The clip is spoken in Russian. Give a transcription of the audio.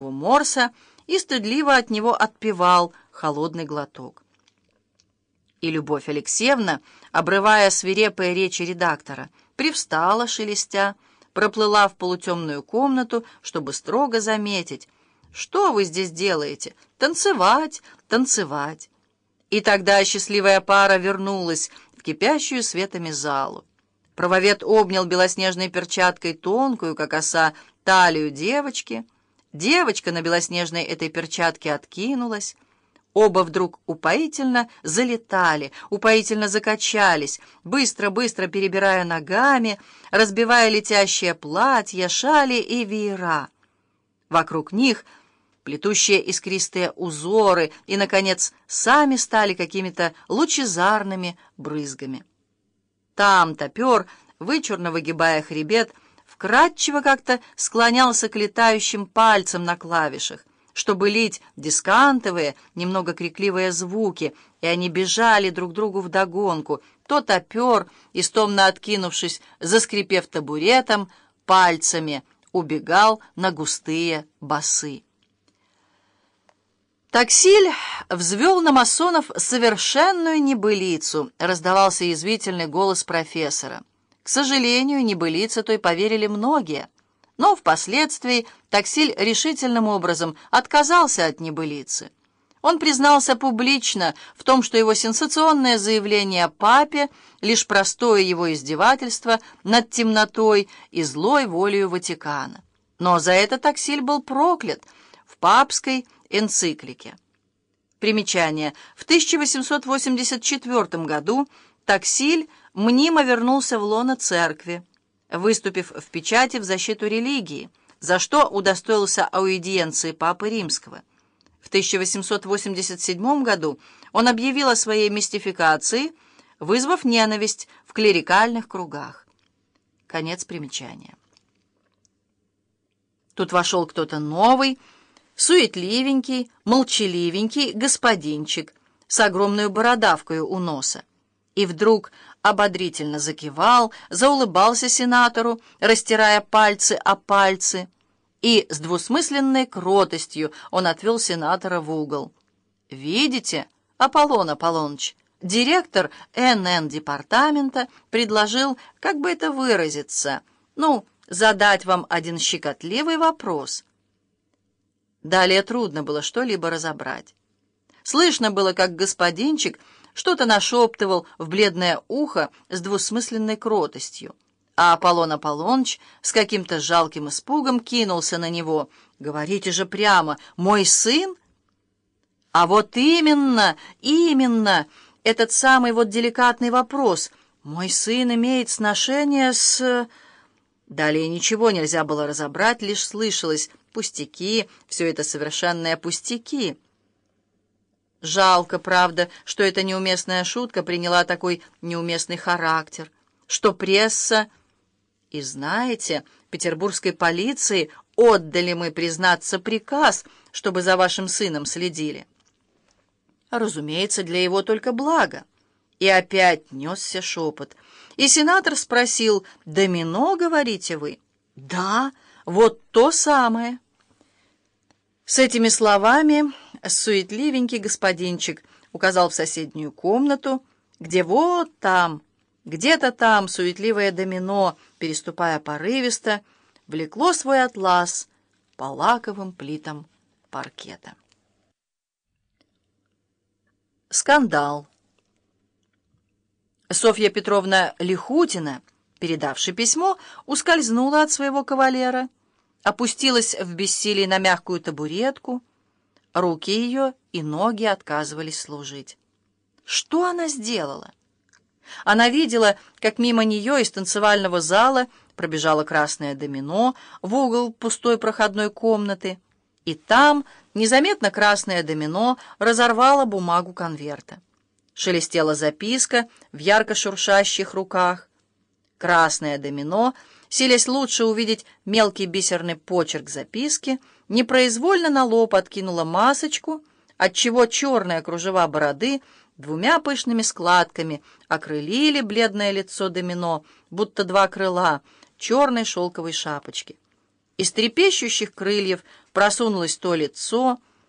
морса и стыдливо от него отпивал холодный глоток. И Любовь Алексеевна, обрывая свирепые речи редактора, привстала, шелестя, проплыла в полутемную комнату, чтобы строго заметить, что вы здесь делаете? Танцевать, танцевать. И тогда счастливая пара вернулась в кипящую светами залу. Правовед обнял белоснежной перчаткой тонкую, как оса, талию девочки. Девочка на белоснежной этой перчатке откинулась. Оба вдруг упоительно залетали, упоительно закачались, быстро-быстро перебирая ногами, разбивая летящие платья, шали и веера. Вокруг них плетущие искристые узоры и, наконец, сами стали какими-то лучезарными брызгами. Там топер, вычурно выгибая хребет, вкратчиво как-то склонялся к летающим пальцам на клавишах, чтобы лить дискантовые, немного крикливые звуки, и они бежали друг другу вдогонку, то топер, истомно откинувшись, заскрипев табуретом, пальцами убегал на густые басы. Таксиль взвел на масонов совершенную небылицу, раздавался язвительный голос профессора. К сожалению, небылице той поверили многие, но впоследствии Таксиль решительным образом отказался от небылицы. Он признался публично в том, что его сенсационное заявление о папе — лишь простое его издевательство над темнотой и злой волею Ватикана. Но за это Таксиль был проклят в папской энциклике. Примечание. В 1884 году Таксиль мнимо вернулся в лоно церкви, выступив в печати в защиту религии, за что удостоился аудиенции Папы Римского. В 1887 году он объявил о своей мистификации, вызвав ненависть в клерикальных кругах. Конец примечания. Тут вошел кто-то новый, суетливенький, молчаливенький господинчик с огромной бородавкой у носа. И вдруг ободрительно закивал, заулыбался сенатору, растирая пальцы о пальцы, и с двусмысленной кротостью он отвел сенатора в угол. «Видите, Аполлон Аполлоныч, директор НН-департамента предложил, как бы это выразиться, ну, задать вам один щекотливый вопрос». Далее трудно было что-либо разобрать. Слышно было, как господинчик что-то нашептывал в бледное ухо с двусмысленной кротостью, а Аполлон Аполлоныч с каким-то жалким испугом кинулся на него. «Говорите же прямо, мой сын?» «А вот именно, именно, этот самый вот деликатный вопрос. Мой сын имеет сношение с...» Далее ничего нельзя было разобрать, лишь слышалось пустяки, все это совершенные пустяки. Жалко, правда, что эта неуместная шутка приняла такой неуместный характер, что пресса... И знаете, петербургской полиции отдали мы, признаться, приказ, чтобы за вашим сыном следили. Разумеется, для его только блага. И опять несся шепот. И сенатор спросил, «Домино, говорите вы?» «Да, вот то самое». С этими словами суетливенький господинчик указал в соседнюю комнату, где вот там, где-то там суетливое домино, переступая порывисто, влекло свой атлас по лаковым плитам паркета. Скандал. Софья Петровна Лихутина, передавши письмо, ускользнула от своего кавалера, опустилась в бессилии на мягкую табуретку, руки ее и ноги отказывались служить. Что она сделала? Она видела, как мимо нее из танцевального зала пробежало красное домино в угол пустой проходной комнаты, и там незаметно красное домино разорвало бумагу конверта. Шелестела записка в ярко шуршащих руках. Красное домино, силясь лучше увидеть мелкий бисерный почерк записки, непроизвольно на лоб откинула масочку, отчего черная кружева бороды двумя пышными складками окрылили бледное лицо домино, будто два крыла черной шелковой шапочки. Из трепещущих крыльев просунулось то лицо,